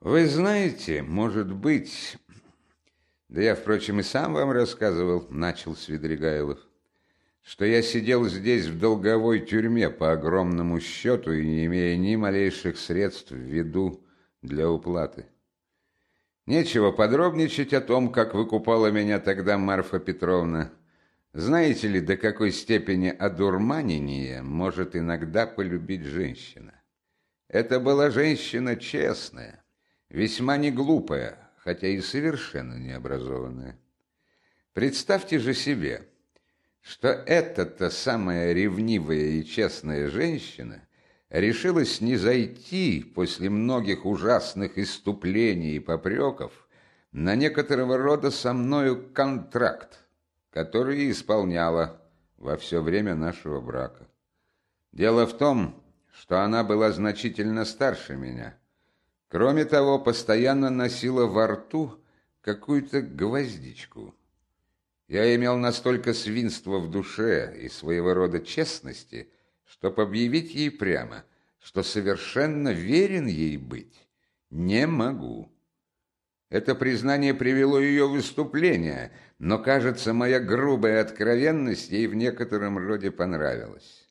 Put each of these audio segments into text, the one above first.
Вы знаете, может быть... Да я, впрочем, и сам вам рассказывал, начал Свидригайлов, что я сидел здесь в долговой тюрьме по огромному счету и не имея ни малейших средств в виду для уплаты. Нечего подробничать о том, как выкупала меня тогда Марфа Петровна. Знаете ли, до какой степени одурманение может иногда полюбить женщина? Это была женщина честная, весьма не глупая, хотя и совершенно необразованная. Представьте же себе, что эта-то самая ревнивая и честная женщина решилась не зайти после многих ужасных иступлений и попреков на некоторого рода со мною контракт, который исполняла во все время нашего брака. Дело в том, что она была значительно старше меня. Кроме того, постоянно носила во рту какую-то гвоздичку. Я имел настолько свинства в душе и своего рода честности, чтоб объявить ей прямо, что совершенно верен ей быть не могу. Это признание привело ее в выступление, но, кажется, моя грубая откровенность ей в некотором роде понравилась.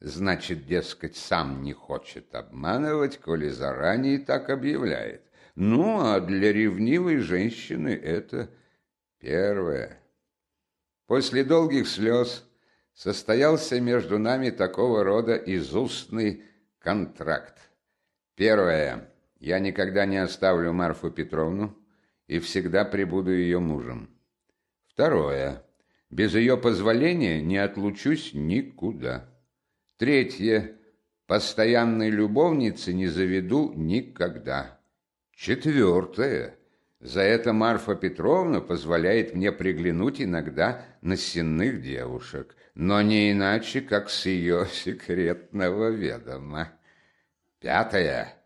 Значит, дескать, сам не хочет обманывать, коли заранее так объявляет. Ну, а для ревнивой женщины это первое. После долгих слез состоялся между нами такого рода изустный контракт. Первое. Я никогда не оставлю Марфу Петровну и всегда прибуду ее мужем. Второе. Без ее позволения не отлучусь никуда. Третье. Постоянной любовницы не заведу никогда. Четвертое. За это Марфа Петровна позволяет мне приглянуть иногда на сенных девушек, но не иначе, как с ее секретного ведома. Пятое.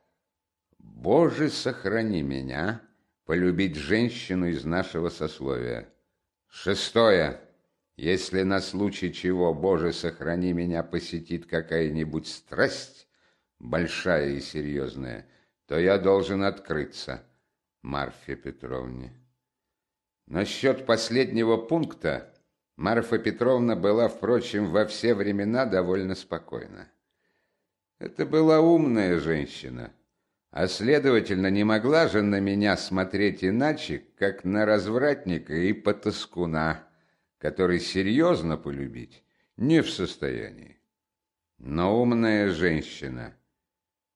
Боже, сохрани меня полюбить женщину из нашего сословия. Шестое. Если на случай чего, Боже, сохрани меня, посетит какая-нибудь страсть, большая и серьезная, то я должен открыться – Марфе Петровне. Насчет последнего пункта Марфа Петровна была, впрочем, во все времена довольно спокойна. Это была умная женщина, а, следовательно, не могла же на меня смотреть иначе, как на развратника и потаскуна, который серьезно полюбить не в состоянии. Но умная женщина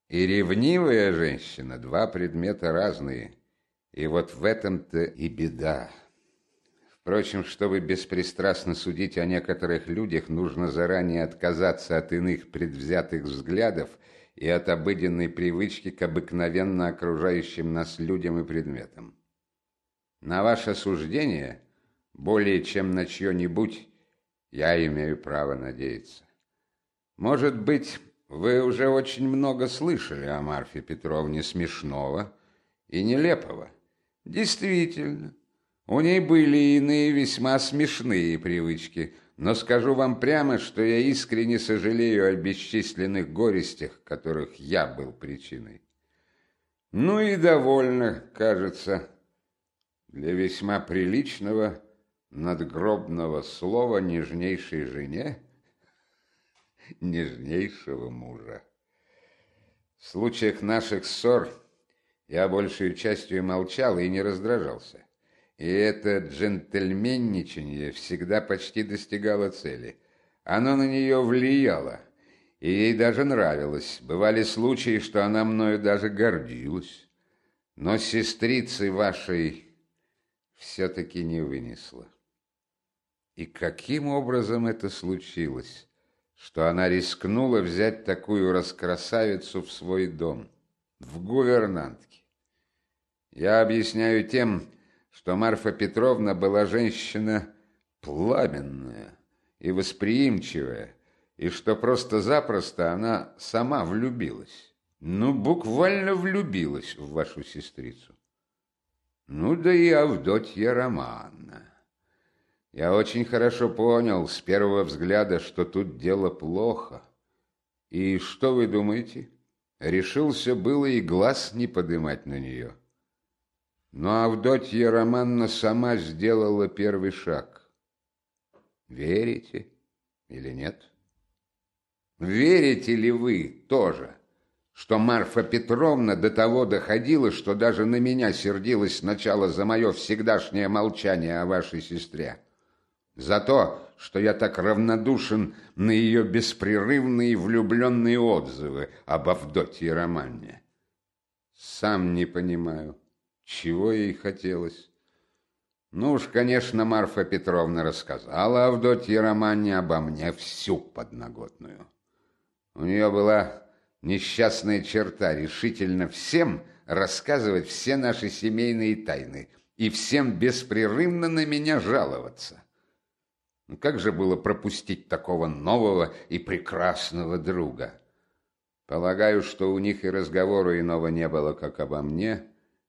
и ревнивая женщина – два предмета разные – и вот в этом-то и беда. Впрочем, чтобы беспристрастно судить о некоторых людях, нужно заранее отказаться от иных предвзятых взглядов и от обыденной привычки к обыкновенно окружающим нас людям и предметам. На ваше суждение, более чем на чье-нибудь, я имею право надеяться. Может быть, вы уже очень много слышали о Марфе Петровне смешного и нелепого. Действительно, у ней были иные весьма смешные привычки, но скажу вам прямо, что я искренне сожалею о бесчисленных горестях, которых я был причиной. Ну и довольно, кажется, для весьма приличного надгробного слова нежнейшей жене нежнейшего мужа. В случаях наших ссор я большей частью молчал и не раздражался. И это джентльменничание всегда почти достигало цели. Оно на нее влияло, и ей даже нравилось. Бывали случаи, что она мною даже гордилась. Но сестрицы вашей все-таки не вынесла. И каким образом это случилось, что она рискнула взять такую раскрасавицу в свой дом, в гувернантке? Я объясняю тем, что Марфа Петровна была женщина пламенная и восприимчивая, и что просто-запросто она сама влюбилась. Ну, буквально влюбилась в вашу сестрицу. Ну, да и Авдотья Романна. Я очень хорошо понял с первого взгляда, что тут дело плохо. И что вы думаете? решился было и глаз не подымать на нее. Но Авдотья Романна сама сделала первый шаг. Верите или нет? Верите ли вы тоже, что Марфа Петровна до того доходила, что даже на меня сердилась сначала за мое всегдашнее молчание о вашей сестре? За то, что я так равнодушен на ее беспрерывные влюбленные отзывы об Авдотье Романне? Сам не понимаю, чего ей хотелось. Ну уж, конечно, Марфа Петровна рассказала Авдотье Романне обо мне всю подноготную. У нее была несчастная черта решительно всем рассказывать все наши семейные тайны и всем беспрерывно на меня жаловаться. Ну, как же было пропустить такого нового и прекрасного друга? Полагаю, что у них и разговора иного не было, как обо мне,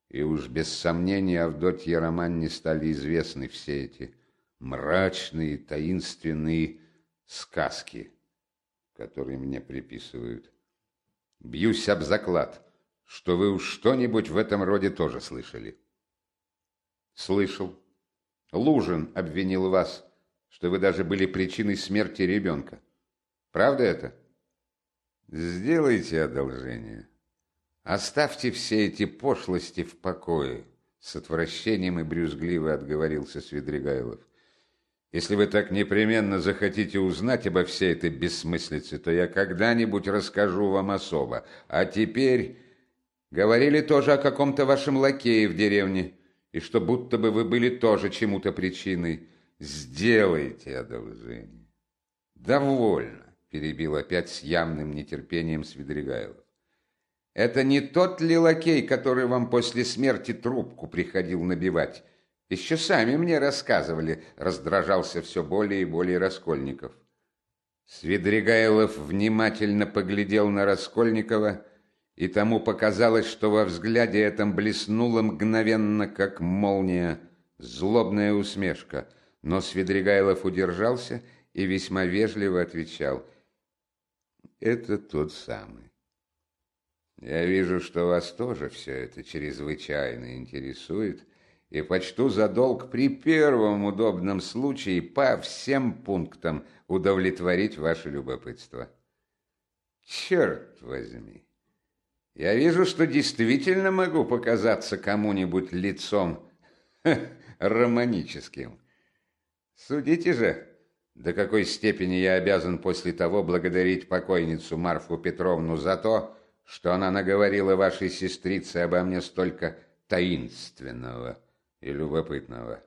и уж без сомнения Авдотье Роман не стали известны все эти мрачные, таинственные сказки, которые мне приписывают. Бьюсь об заклад, что вы уж что-нибудь в этом роде тоже слышали. Слышал. Лужин обвинил вас что вы даже были причиной смерти ребенка. Правда это? Сделайте одолжение. Оставьте все эти пошлости в покое. С отвращением и брюзгливо отговорился Свидригайлов. Если вы так непременно захотите узнать обо всей этой бессмыслице, то я когда-нибудь расскажу вам особо. А теперь... Говорили тоже о каком-то вашем лакее в деревне, и что будто бы вы были тоже чему-то причиной. Сделайте одолжение. Довольно, перебил опять с явным нетерпением Свидригайлов. Это не тот ли лакей, который вам после смерти трубку приходил набивать? Еще сами мне рассказывали, раздражался все более и более Раскольников. Свидригайлов внимательно поглядел на Раскольникова, и тому показалось, что во взгляде этом блеснула мгновенно, как молния, злобная усмешка — но Свидригайлов удержался и весьма вежливо отвечал. «Это тот самый. Я вижу, что вас тоже все это чрезвычайно интересует, и почту за долг при первом удобном случае по всем пунктам удовлетворить ваше любопытство. Черт возьми! Я вижу, что действительно могу показаться кому-нибудь лицом романическим». Судите же, до какой степени я обязан после того благодарить покойницу Марфу Петровну за то, что она наговорила вашей сестрице обо мне столько таинственного и любопытного.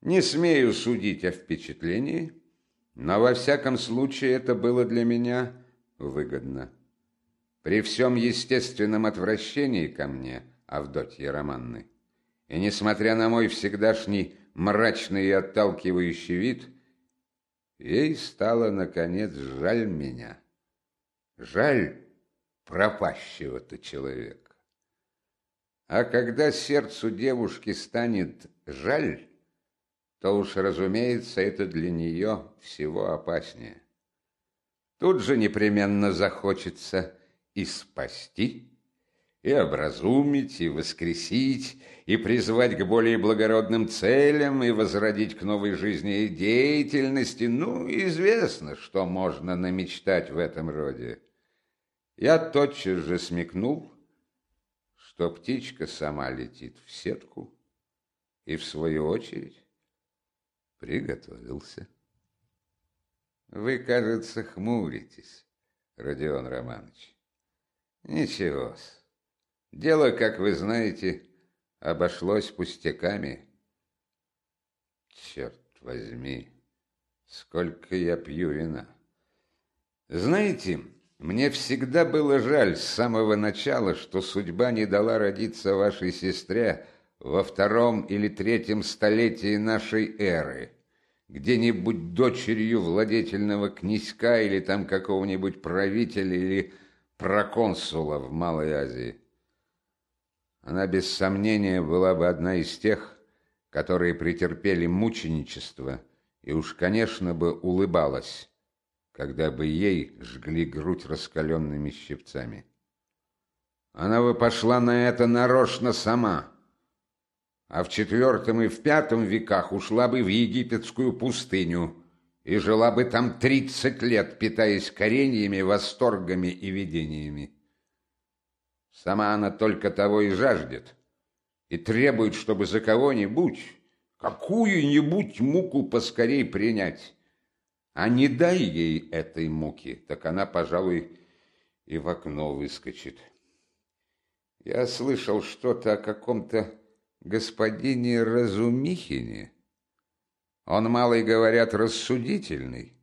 Не смею судить о впечатлении, но во всяком случае это было для меня выгодно. При всем естественном отвращении ко мне, Авдотья Романны, и несмотря на мой всегдашний мрачный и отталкивающий вид, ей стало, наконец, жаль меня. Жаль пропащего-то человека. А когда сердцу девушки станет жаль, то уж, разумеется, это для нее всего опаснее. Тут же непременно захочется и спасти, и образумить, и воскресить, и призвать к более благородным целям, и возродить к новой жизни и деятельности. Ну, известно, что можно намечтать в этом роде. Я тотчас же смекнул, что птичка сама летит в сетку, и, в свою очередь, приготовился. Вы, кажется, хмуритесь, Родион Романович. Ничего-с. Дело, как вы знаете, обошлось пустяками. Черт возьми, сколько я пью вина. Знаете, мне всегда было жаль с самого начала, что судьба не дала родиться вашей сестре во втором или третьем столетии нашей эры, где-нибудь дочерью владетельного князька или там какого-нибудь правителя или проконсула в Малой Азии. Она без сомнения была бы одна из тех, которые претерпели мученичество и уж, конечно, бы улыбалась, когда бы ей жгли грудь раскаленными щипцами. она бы пошла на это нарочно сама. А в четвертом и в пятом веках ушла бы в египетскую пустыню и жила бы там тридцать лет, питаясь кореньями, восторгами и видениями. Сама она только того и жаждет, и требует, чтобы за кого-нибудь, какую-нибудь муку поскорей принять. А не дай ей этой муки, так она, пожалуй, и в окно выскочит. Я слышал что-то о каком-то господине Разумихине. Он, малый, говорят, рассудительный,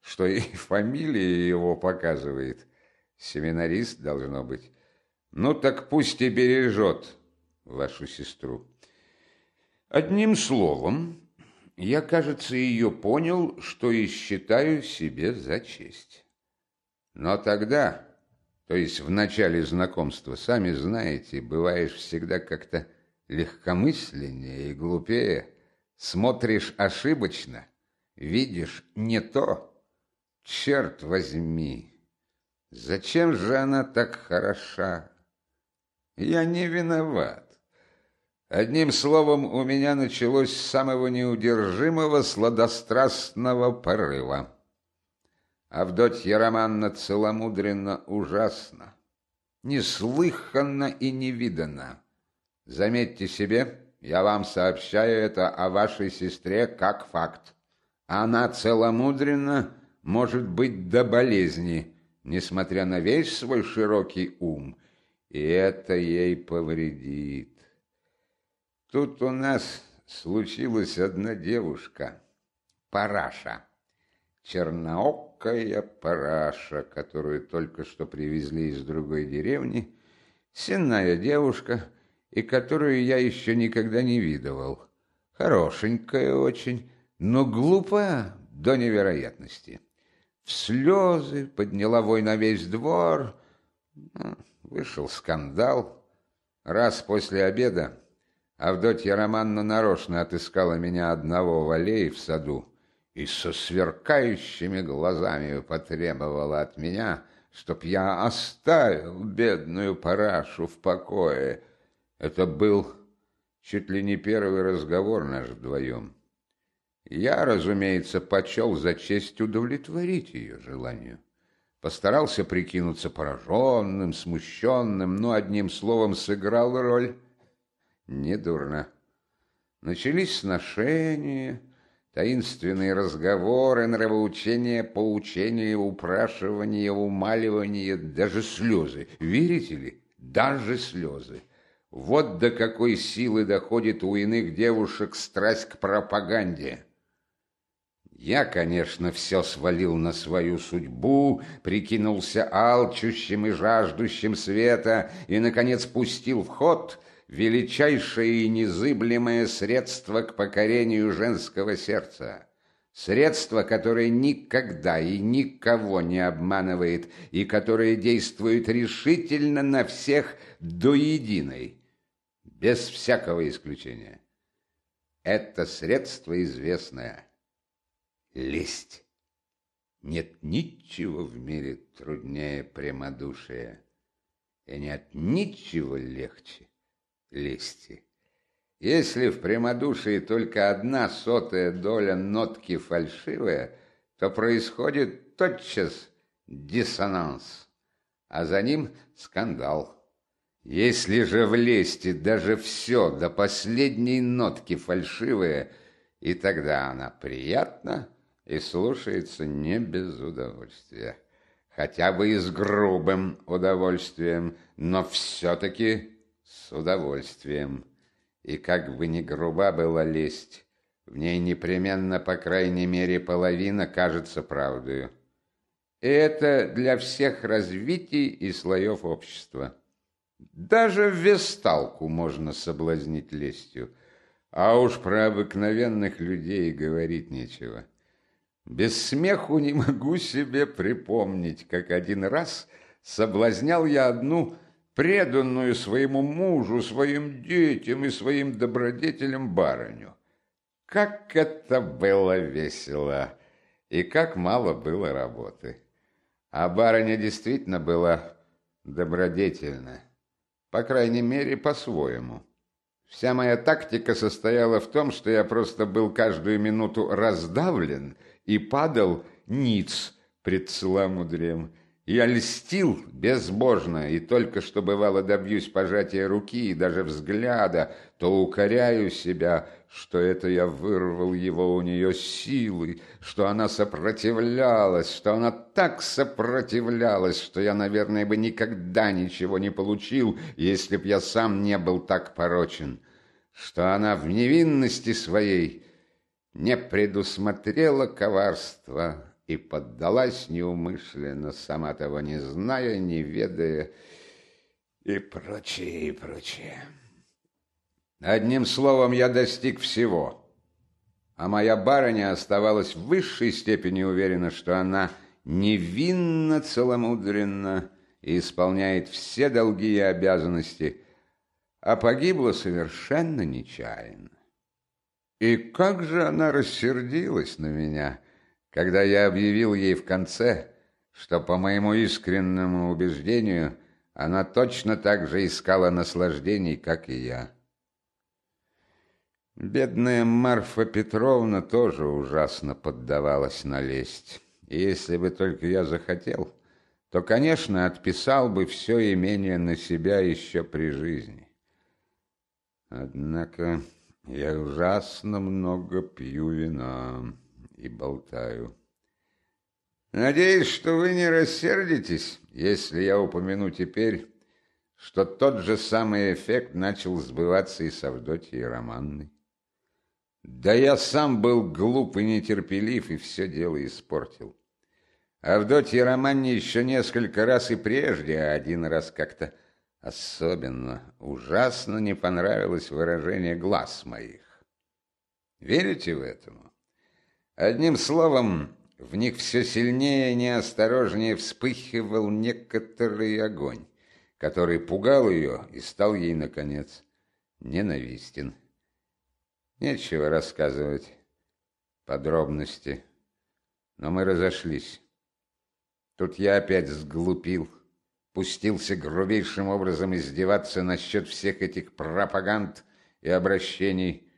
что и фамилия его показывает. Семинарист должно быть. Ну так пусть и бережет вашу сестру. Одним словом, я, кажется, ее понял, что и считаю себе за честь. Но тогда то есть в начале знакомства, сами знаете, бываешь всегда как-то легкомысленнее и глупее, смотришь ошибочно, видишь не то. Черт возьми, зачем же она так хороша? Я не виноват. Одним словом, у меня началось самого неудержимого сладострастного порыва. Авдотья Романна целомудренно ужасно, неслыханно и невиданно. Заметьте себе, я вам сообщаю это о вашей сестре как факт. Она целомудренно может быть до болезни, несмотря на весь свой широкий ум, и это ей повредит. Тут у нас случилась одна девушка, Параша, черноок, какая параша, которую только что привезли из другой деревни, сенная девушка, и которую я еще никогда не видывал. Хорошенькая очень, но глупая до невероятности. В слезы подняла вой на весь двор. Вышел скандал. Раз после обеда Авдотья Романна нарочно отыскала меня одного в аллее в саду и со сверкающими глазами потребовала от меня, чтоб я оставил бедную парашу в покое. Это был чуть ли не первый разговор наш вдвоем. Я, разумеется, почел за честь удовлетворить ее желанию. Постарался прикинуться пораженным, смущенным, но одним словом сыграл роль недурно. Начались сношения, Таинственные разговоры, нравоучения, поучения, упрашивания, умаливания, даже слезы. Верите ли? Даже слезы. Вот до какой силы доходит у иных девушек страсть к пропаганде. Я, конечно, все свалил на свою судьбу, прикинулся алчущим и жаждущим света и, наконец, пустил в ход — величайшее и незыблемое средство к покорению женского сердца. Средство, которое никогда и никого не обманывает и которое действует решительно на всех до единой, без всякого исключения. Это средство известное – лесть. Нет ничего в мире труднее прямодушия, и нет ничего легче лести. Если в прямодушии только одна сотая доля нотки фальшивая, то происходит тотчас диссонанс, а за ним скандал. Если же в лести даже все до последней нотки фальшивое, и тогда она приятна и слушается не без удовольствия, хотя бы и с грубым удовольствием, но все-таки с удовольствием. И как бы ни груба была лесть, в ней непременно, по крайней мере, половина кажется правдою. И это для всех развитий и слоев общества. Даже весталку можно соблазнить лестью, а уж про обыкновенных людей говорить нечего. Без смеху не могу себе припомнить, как один раз соблазнял я одну преданную своему мужу, своим детям и своим добродетелям барыню. Как это было весело, и как мало было работы. А барыня действительно была добродетельна. По крайней мере, по-своему. Вся моя тактика состояла в том, что я просто был каждую минуту раздавлен и падал ниц пред целомудрием. Я льстил безбожно, и только что бывало добьюсь пожатия руки и даже взгляда, то укоряю себя, что это я вырвал его у нее силой, что она сопротивлялась, что она так сопротивлялась, что я, наверное, бы никогда ничего не получил, если б я сам не был так порочен, что она в невинности своей не предусмотрела коварства, и поддалась неумышленно, сама того не зная, не ведая, и прочее, и прочее. Одним словом, я достиг всего, а моя барыня оставалась в высшей степени уверена, что она невинно целомудренна и исполняет все долги и обязанности, а погибла совершенно нечаянно. И как же она рассердилась на меня — когда я объявил ей в конце, что, по моему искреннему убеждению, она точно так же искала наслаждений, как и я. Бедная Марфа Петровна тоже ужасно поддавалась на лесть. И если бы только я захотел, то, конечно, отписал бы все имение на себя еще при жизни. Однако я ужасно много пью вина и болтаю. Надеюсь, что вы не рассердитесь, если я упомяну теперь, что тот же самый эффект начал сбываться и с Авдотьей Романной. Да я сам был глуп и нетерпелив, и все дело испортил. Авдотье Романне еще несколько раз и прежде, а один раз как-то особенно ужасно не понравилось выражение глаз моих. Верите в этому? Одним словом, в них все сильнее и неосторожнее вспыхивал некоторый огонь, который пугал ее и стал ей, наконец, ненавистен. Нечего рассказывать подробности, но мы разошлись. Тут я опять сглупил, пустился грубейшим образом издеваться насчет всех этих пропаганд и обращений,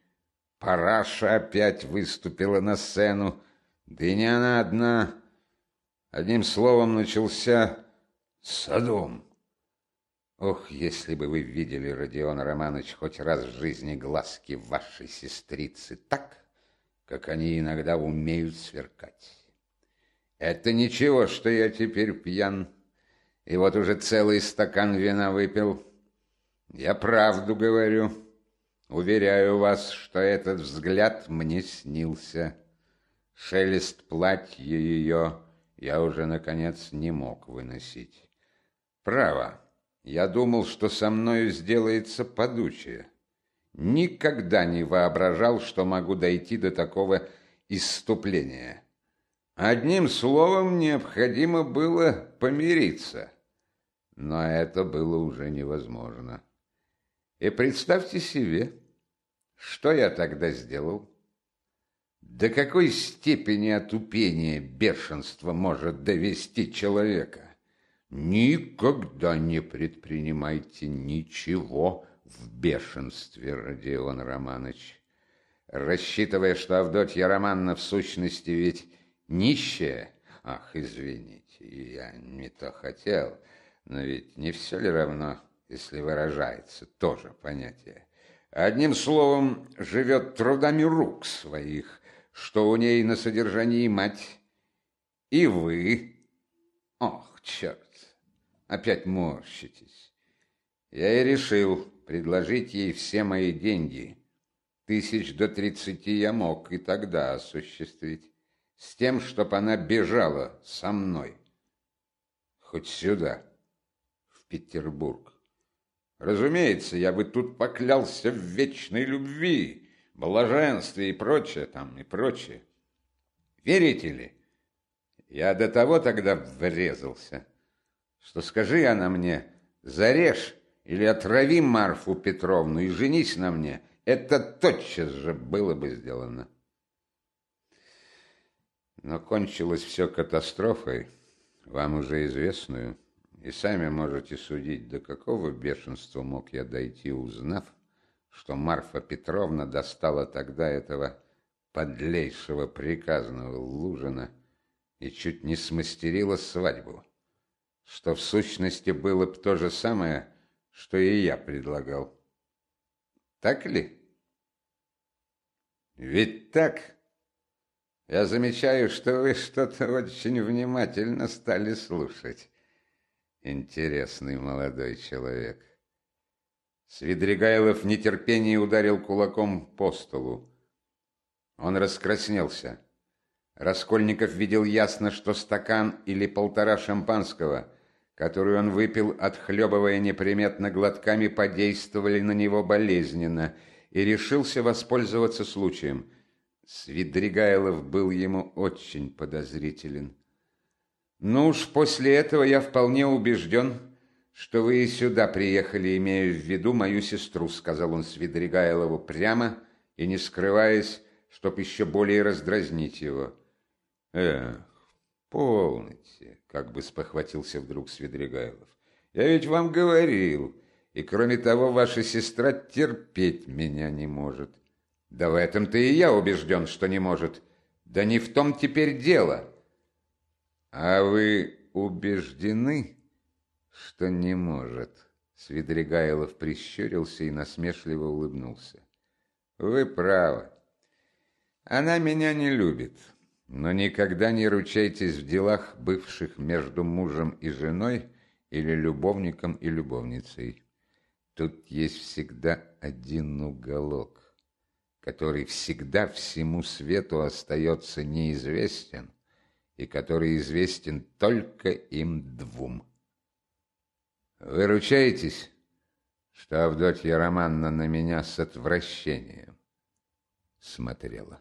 Параша опять выступила на сцену, да и не она одна. Одним словом, начался садом. Ох, если бы вы видели, Родион Романович, хоть раз в жизни глазки вашей сестрицы так, как они иногда умеют сверкать. Это ничего, что я теперь пьян, и вот уже целый стакан вина выпил. Я правду говорю. Уверяю вас, что этот взгляд мне снился. Шелест платья ее я уже, наконец, не мог выносить. Право, я думал, что со мною сделается подучие. Никогда не воображал, что могу дойти до такого исступления. Одним словом, необходимо было помириться. Но это было уже невозможно. И представьте себе, что я тогда сделал? До какой степени отупения бешенство может довести человека? Никогда не предпринимайте ничего в бешенстве, Родион Романович. Рассчитывая, что Авдотья Романна в сущности ведь нищая. Ах, извините, я не то хотел, но ведь не все ли равно, если выражается тоже понятие. Одним словом, живет трудами рук своих, что у ней на содержании мать. И вы. Ох, черт, опять морщитесь. Я и решил предложить ей все мои деньги. Тысяч до тридцати я мог и тогда осуществить. С тем, чтоб она бежала со мной. Хоть сюда, Петербург. Разумеется, я бы тут поклялся в вечной любви, блаженстве и прочее там, и прочее. Верите ли? Я до того тогда врезался, что скажи она мне, зарежь или отрави Марфу Петровну и женись на мне, это тотчас же было бы сделано. Но кончилось все катастрофой, вам уже известную, И сами можете судить, до какого бешенства мог я дойти, узнав, что Марфа Петровна достала тогда этого подлейшего приказного Лужина и чуть не смастерила свадьбу, что в сущности было бы то же самое, что и я предлагал. Так ли? Ведь так? Я замечаю, что вы что-то очень внимательно стали слушать. Интересный молодой человек. Свидригайлов в нетерпении ударил кулаком по столу. Он раскраснелся. Раскольников видел ясно, что стакан или полтора шампанского, который он выпил, отхлебывая неприметно глотками, подействовали на него болезненно, и решился воспользоваться случаем. Свидригайлов был ему очень подозрителен. Ну уж после этого я вполне убежден, что вы и сюда приехали, имея в виду мою сестру, сказал он Свидригайлову прямо и не скрываясь, чтоб еще более раздразнить его. Эх, полните, как бы спохватился вдруг Свидригайлов. Я ведь вам говорил, и кроме того, ваша сестра терпеть меня не может. Да в этом-то и я убежден, что не может. Да не в том теперь дело. «А вы убеждены, что не может?» Свидригайлов прищурился и насмешливо улыбнулся. «Вы правы. Она меня не любит, но никогда не ручайтесь в делах, бывших между мужем и женой или любовником и любовницей. Тут есть всегда один уголок, который всегда всему свету остается неизвестен, и который известен только им двум. Вы ручаетесь, что Авдотья Романна на меня с отвращением смотрела?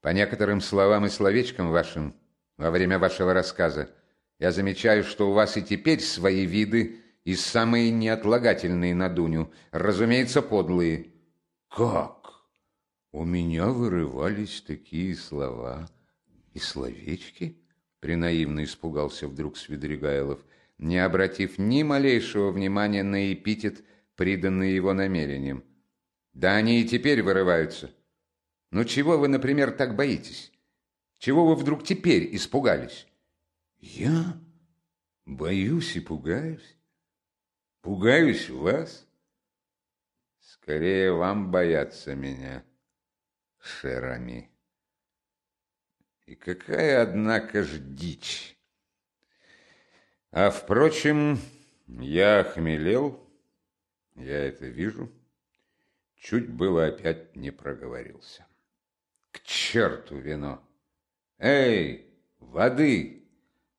По некоторым словам и словечкам вашим во время вашего рассказа я замечаю, что у вас и теперь свои виды и самые неотлагательные на Дуню, разумеется, подлые. Как? У меня вырывались такие слова — и словечки? Принаивно испугался вдруг Свидригайлов, не обратив ни малейшего внимания на эпитет, приданный его намерением. Да они и теперь вырываются. Ну чего вы, например, так боитесь? Чего вы вдруг теперь испугались? Я боюсь и пугаюсь. Пугаюсь вас. Скорее вам бояться меня, Шерами. И какая, однако ж, дичь! А, впрочем, я охмелел, я это вижу, чуть было опять не проговорился. К черту вино! Эй, воды!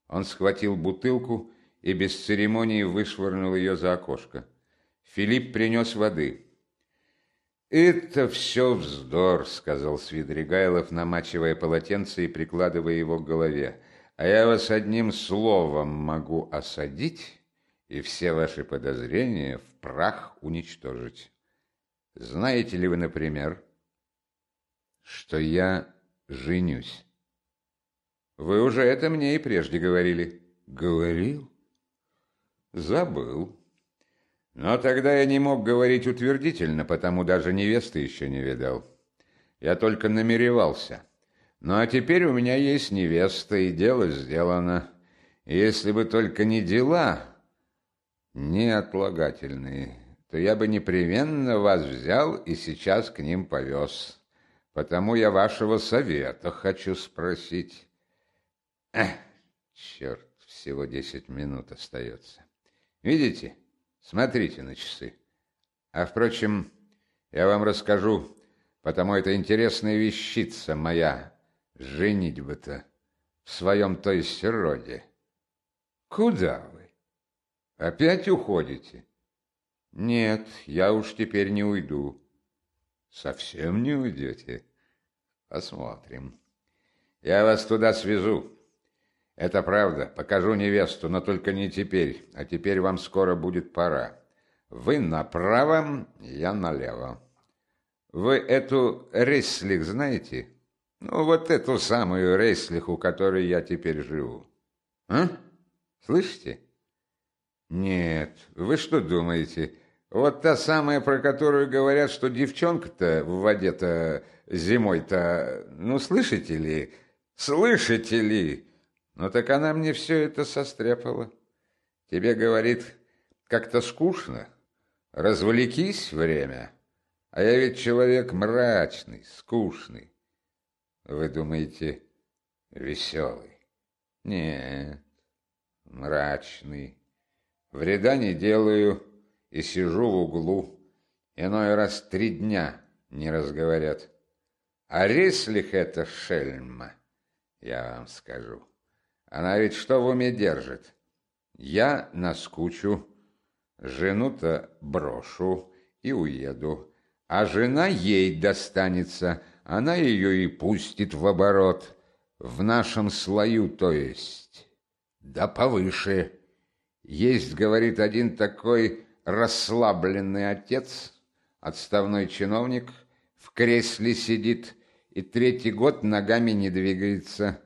Он схватил бутылку и без церемонии вышвырнул ее за окошко. Филипп принес воды. «Это все вздор», — сказал Свидригайлов, намачивая полотенце и прикладывая его к голове. «А я вас одним словом могу осадить и все ваши подозрения в прах уничтожить. Знаете ли вы, например, что я женюсь?» «Вы уже это мне и прежде говорили». «Говорил?» «Забыл». Но тогда я не мог говорить утвердительно, потому даже невесты еще не видал. Я только намеревался. Ну а теперь у меня есть невеста, и дело сделано. если бы только не дела неотлагательные, то я бы непременно вас взял и сейчас к ним повез. Потому я вашего совета хочу спросить. Эх, черт, всего десять минут остается. Видите? Смотрите на часы. А, впрочем, я вам расскажу, потому это интересная вещица моя, женитьба-то, в своем то есть роде. Куда вы? Опять уходите? Нет, я уж теперь не уйду. Совсем не уйдете? Посмотрим. Я вас туда свезу. «Это правда. Покажу невесту, но только не теперь. А теперь вам скоро будет пора. Вы направо, я налево. Вы эту Рейслих знаете? Ну, вот эту самую Рейслих, у которой я теперь живу. А? Слышите? Нет, вы что думаете? Вот та самая, про которую говорят, что девчонка-то в воде-то зимой-то... Ну, слышите ли? Слышите ли? Ну, так она мне все это состряпала. Тебе, говорит, как-то скучно. Развлекись время. А я ведь человек мрачный, скучный. Вы думаете, веселый? Нет, мрачный. Вреда не делаю и сижу в углу. Иной раз три дня не разговорят. А Рислих это шельма, я вам скажу. Она ведь что в уме держит? Я наскучу, жену-то брошу и уеду. А жена ей достанется, она ее и пустит в оборот. В нашем слою, то есть. Да повыше. Есть, говорит, один такой расслабленный отец, отставной чиновник, в кресле сидит и третий год ногами не двигается.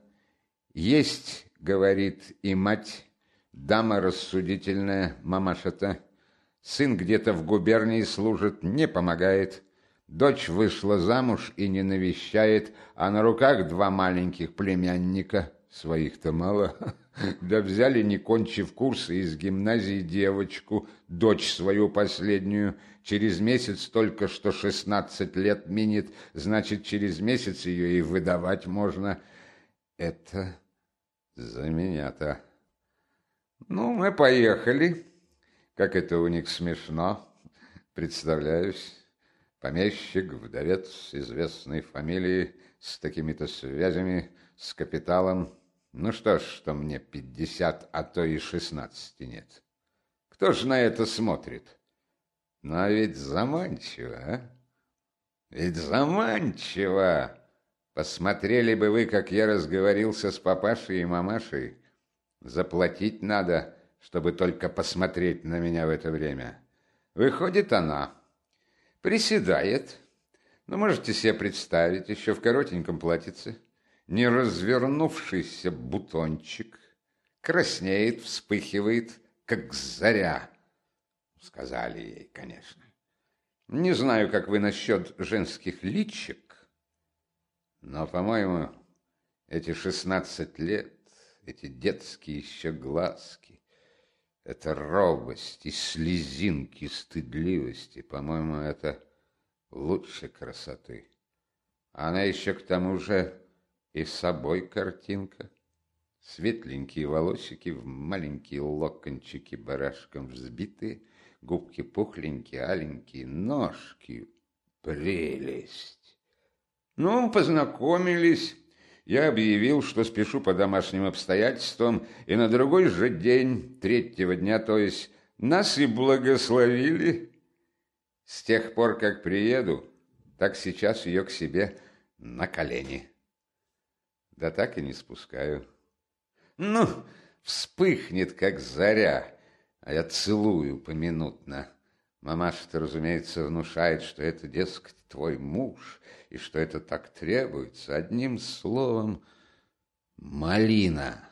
Есть, говорит, и мать, дама рассудительная, мамаша-то. Сын где-то в губернии служит, не помогает. Дочь вышла замуж и не навещает, а на руках два маленьких племянника. Своих-то мало. Да взяли, не кончив курсы, из гимназии девочку, дочь свою последнюю. Через месяц только что шестнадцать лет минет, значит, через месяц ее и выдавать можно. Это за меня-то. Ну, мы поехали. Как это у них смешно. Представляюсь. Помещик, вдовец известной фамилии, с такими-то связями, с капиталом. Ну что ж, что мне пятьдесят, а то и шестнадцати нет. Кто ж на это смотрит? Ну, а ведь заманчиво, а? Ведь заманчиво! Посмотрели бы вы, как я разговорился с папашей и мамашей. Заплатить надо, чтобы только посмотреть на меня в это время. Выходит она, приседает, ну, можете себе представить, еще в коротеньком платьице, не развернувшийся бутончик, краснеет, вспыхивает, как заря. Сказали ей, конечно. Не знаю, как вы насчет женских личек, но, по-моему, эти шестнадцать лет, эти детские еще глазки, это робость и слезинки стыдливости, по-моему, это лучше красоты. Она еще к тому же и собой картинка. Светленькие волосики в маленькие локончики барашком взбитые, губки пухленькие, аленькие, ножки. Прелесть! Ну, познакомились. Я объявил, что спешу по домашним обстоятельствам, и на другой же день, третьего дня, то есть, нас и благословили. С тех пор, как приеду, так сейчас ее к себе на колени. Да так и не спускаю. Ну, вспыхнет, как заря, а я целую поминутно. Мамаша-то, разумеется, внушает, что это, дескать, твой муж, и что это так требуется. Одним словом, малина.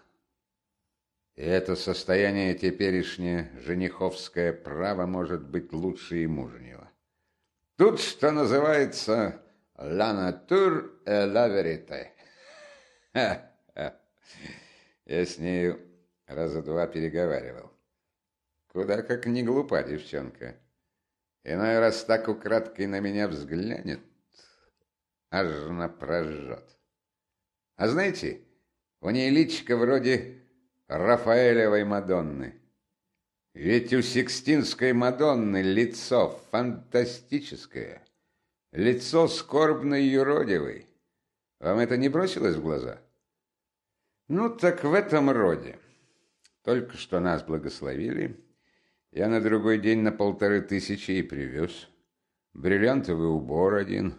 И это состояние теперешнее, жениховское право, может быть лучше и мужнего. Тут, что называется, «la nature et la vérité». Я с нею раза два переговаривал. Куда как не глупа девчонка. Иной раз так украдкой на меня взглянет, аж напрожжет. А знаете, у ней личка вроде Рафаэлевой Мадонны. Ведь у Сикстинской Мадонны лицо фантастическое, лицо скорбно юродивой. Вам это не бросилось в глаза? Ну, так в этом роде. Только что нас благословили. Я на другой день на полторы тысячи и привез. Бриллиантовый убор один,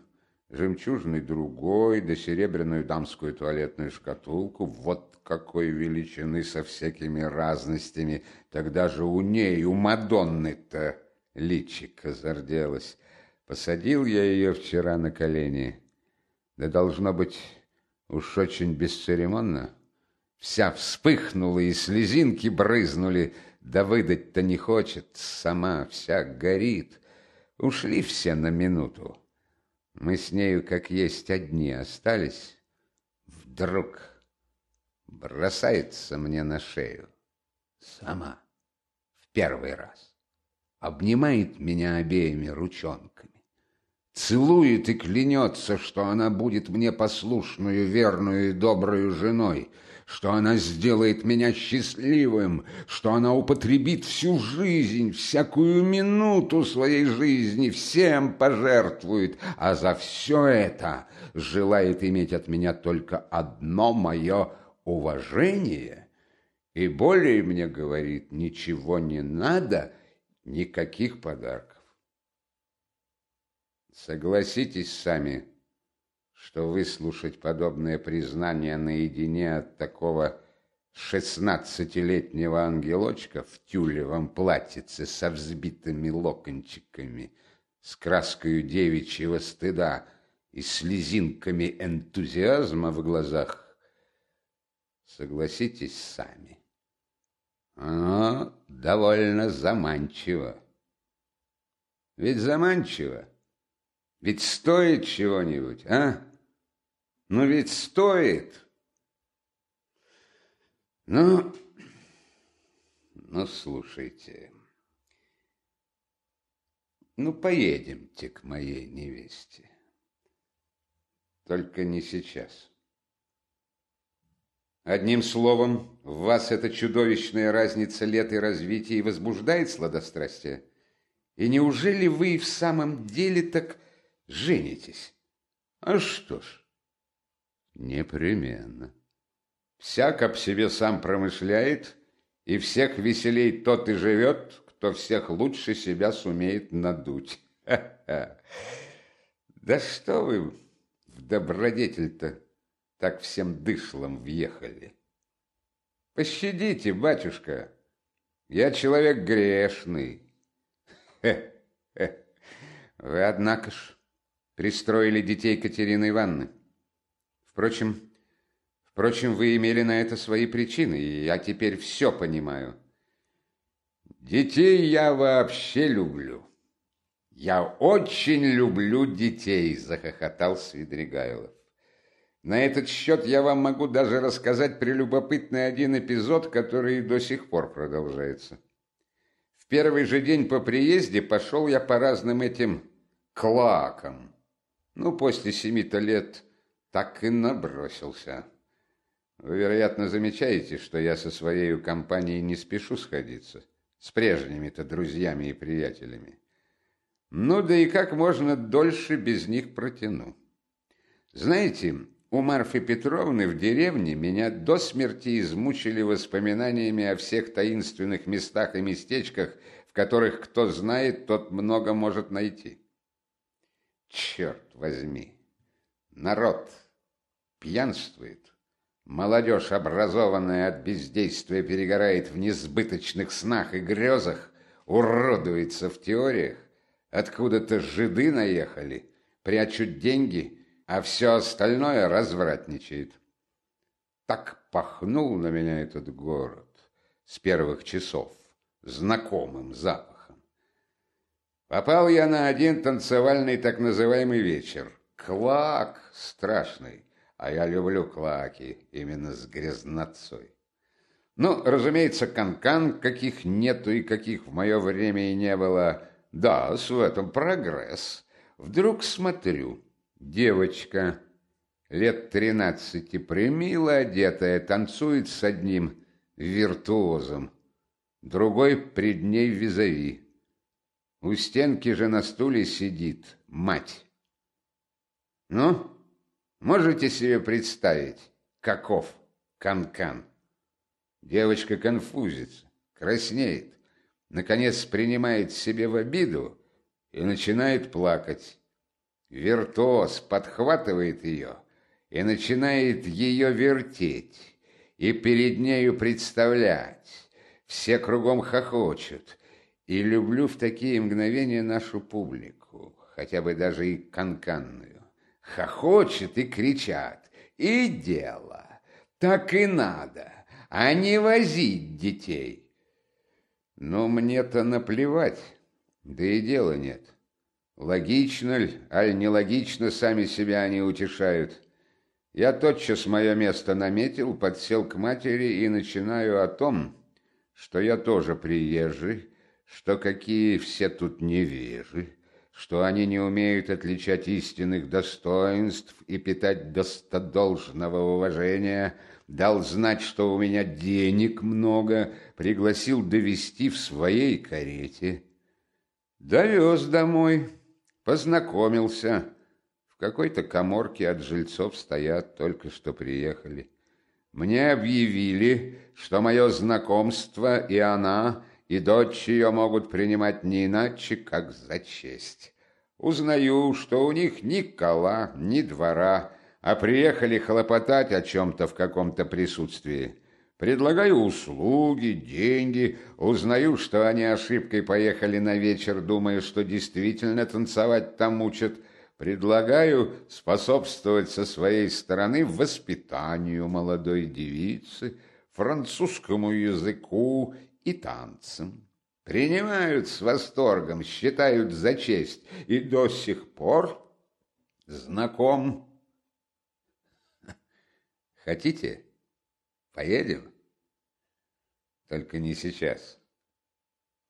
жемчужный другой, да серебряную дамскую туалетную шкатулку. Вот какой величины со всякими разностями. Тогда же у ней, у Мадонны-то личико зарделось. Посадил я ее вчера на колени. Да должно быть уж очень бесцеремонно. Вся вспыхнула, и слезинки брызнули. Да выдать-то не хочет, сама вся горит. Ушли все на минуту. Мы с нею, как есть, одни остались. Вдруг бросается мне на шею. Сама. В первый раз. Обнимает меня обеими ручонками. Целует и клянется, что она будет мне послушную, верную и добрую женой, что она сделает меня счастливым, что она употребит всю жизнь, всякую минуту своей жизни, всем пожертвует, а за все это желает иметь от меня только одно мое уважение. И более мне говорит, ничего не надо, никаких подарков. Согласитесь сами, что выслушать подобное признание наедине от такого шестнадцатилетнего ангелочка в тюлевом платьице со взбитыми локончиками, с краскою девичьего стыда и слезинками энтузиазма в глазах. Согласитесь сами, оно довольно заманчиво. Ведь заманчиво ведь стоит чего-нибудь, а? Ну ведь стоит. Ну, ну, слушайте. Ну, поедемте к моей невесте. Только не сейчас. Одним словом, в вас эта чудовищная разница лет и развития возбуждает сладострастие? И неужели вы в самом деле так женитесь. А что ж, непременно. Всяк об себе сам промышляет, и всех веселей тот и живет, кто всех лучше себя сумеет надуть. Да что вы в добродетель-то так всем дышлом въехали? Пощадите, батюшка, я человек грешный. Хе -хе. Вы, однако ж, пристроили детей Катерины Ивановны. Впрочем, впрочем, вы имели на это свои причины, и я теперь все понимаю. Детей я вообще люблю. Я очень люблю детей, захохотал Свидригайлов. На этот счет я вам могу даже рассказать прелюбопытный один эпизод, который до сих пор продолжается. В первый же день по приезде пошел я по разным этим клакам. Ну, после семи-то лет так и набросился. Вы, вероятно, замечаете, что я со своей компанией не спешу сходиться. С прежними-то друзьями и приятелями. Ну, да и как можно дольше без них протяну. Знаете, у Марфы Петровны в деревне меня до смерти измучили воспоминаниями о всех таинственных местах и местечках, в которых кто знает, тот много может найти. Черт возьми! Народ пьянствует. Молодежь, образованная от бездействия, перегорает в несбыточных снах и грезах, уродуется в теориях. Откуда-то жиды наехали, прячут деньги, а все остальное развратничает. Так пахнул на меня этот город с первых часов знакомым запахом. Попал я на один танцевальный так называемый вечер. Клак страшный, а я люблю клаки именно с грязнотцой. Ну, разумеется, канкан, -кан, каких нету и каких в мое время и не было. Да, в этом прогресс. Вдруг смотрю, девочка лет тринадцати, примило одетая, танцует с одним виртуозом, другой пред ней визави. У стенки же на стуле сидит мать. Ну, можете себе представить, каков канкан? -кан? Девочка конфузится, краснеет, наконец принимает себе в обиду и начинает плакать. Виртуоз подхватывает ее и начинает ее вертеть и перед нею представлять. Все кругом хохочут, и люблю в такие мгновения нашу публику, хотя бы даже и канканную. Хохочет и кричат. И дело. Так и надо, а не возить детей. Но мне-то наплевать, да и дела нет. Логично ли, аль нелогично, сами себя они утешают. Я тотчас мое место наметил, подсел к матери и начинаю о том, что я тоже приезжий, что какие все тут невежи, что они не умеют отличать истинных достоинств и питать достодолжного уважения, дал знать, что у меня денег много, пригласил довести в своей карете. Довез домой, познакомился. В какой-то коморке от жильцов стоят, только что приехали. Мне объявили, что мое знакомство и она, и дочь ее могут принимать не иначе, как за честь. Узнаю, что у них ни кола, ни двора, а приехали хлопотать о чем-то в каком-то присутствии. Предлагаю услуги, деньги, узнаю, что они ошибкой поехали на вечер, думая, что действительно танцевать там учат. Предлагаю способствовать со своей стороны воспитанию молодой девицы, французскому языку и танцам. Принимают с восторгом, считают за честь и до сих пор знаком. Хотите? Поедем? Только не сейчас.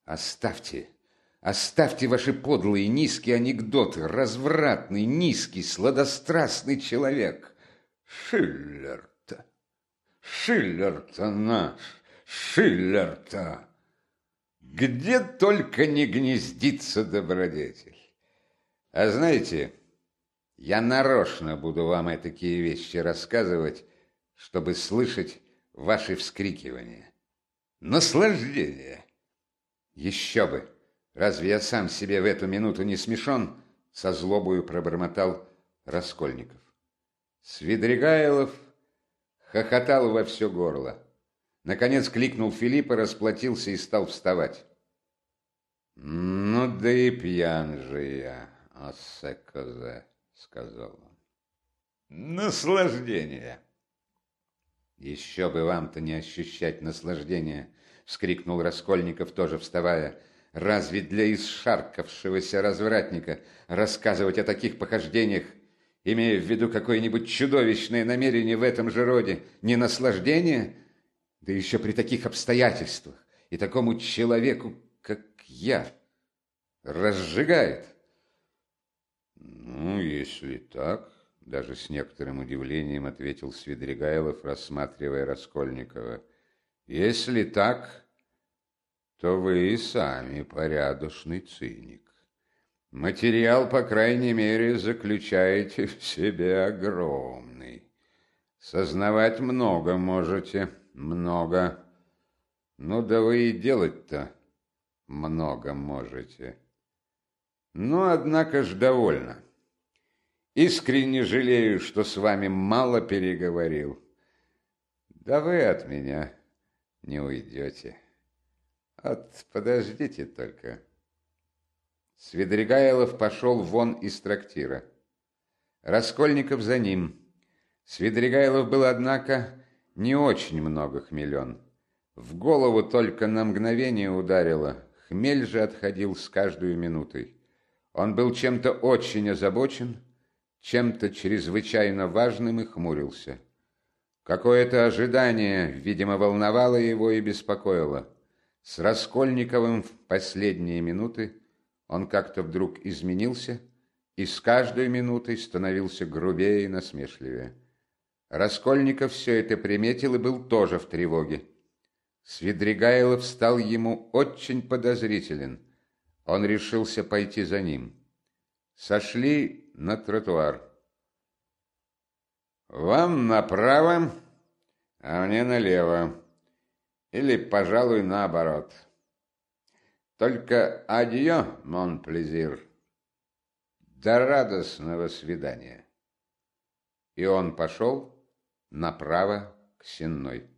Оставьте, оставьте ваши подлые низкие анекдоты. Развратный, низкий, сладострастный человек. Шиллер-то, Шиллер-то наш, Шиллер-то. Где только не гнездится добродетель. А знаете, я нарочно буду вам такие вещи рассказывать, чтобы слышать ваши вскрикивания. Наслаждение! Еще бы! Разве я сам себе в эту минуту не смешон? Со злобою пробормотал Раскольников. Свидригайлов хохотал во все горло. Наконец кликнул Филиппа, расплатился и стал вставать. «Ну да и пьян же я, осе козе», — сказал он. «Наслаждение!» «Еще бы вам-то не ощущать наслаждения!» — вскрикнул Раскольников, тоже вставая. «Разве для исшаркавшегося развратника рассказывать о таких похождениях, имея в виду какое-нибудь чудовищное намерение в этом же роде, не наслаждение? Да еще при таких обстоятельствах и такому человеку, как я, разжигает!» «Ну, если так...» Даже с некоторым удивлением ответил Свидригайлов, рассматривая Раскольникова. «Если так, то вы и сами порядочный циник. Материал, по крайней мере, заключаете в себе огромный. Сознавать много можете, много. Ну да вы и делать-то много можете. Ну, однако ж довольно. Искренне жалею, что с вами мало переговорил. Да вы от меня не уйдете. От подождите только. Свидригайлов пошел вон из трактира. Раскольников за ним. Свидригайлов был, однако, не очень много хмелен. В голову только на мгновение ударило. Хмель же отходил с каждой минутой. Он был чем-то очень озабочен, чем-то чрезвычайно важным и хмурился. Какое-то ожидание, видимо, волновало его и беспокоило. С Раскольниковым в последние минуты он как-то вдруг изменился и с каждой минутой становился грубее и насмешливее. Раскольников все это приметил и был тоже в тревоге. Свидригайлов стал ему очень подозрителен. Он решился пойти за ним. Сошли на тротуар. «Вам направо, а мне налево. Или, пожалуй, наоборот. Только адьё, мон плезир. До радостного свидания». И он пошел направо к Сенной.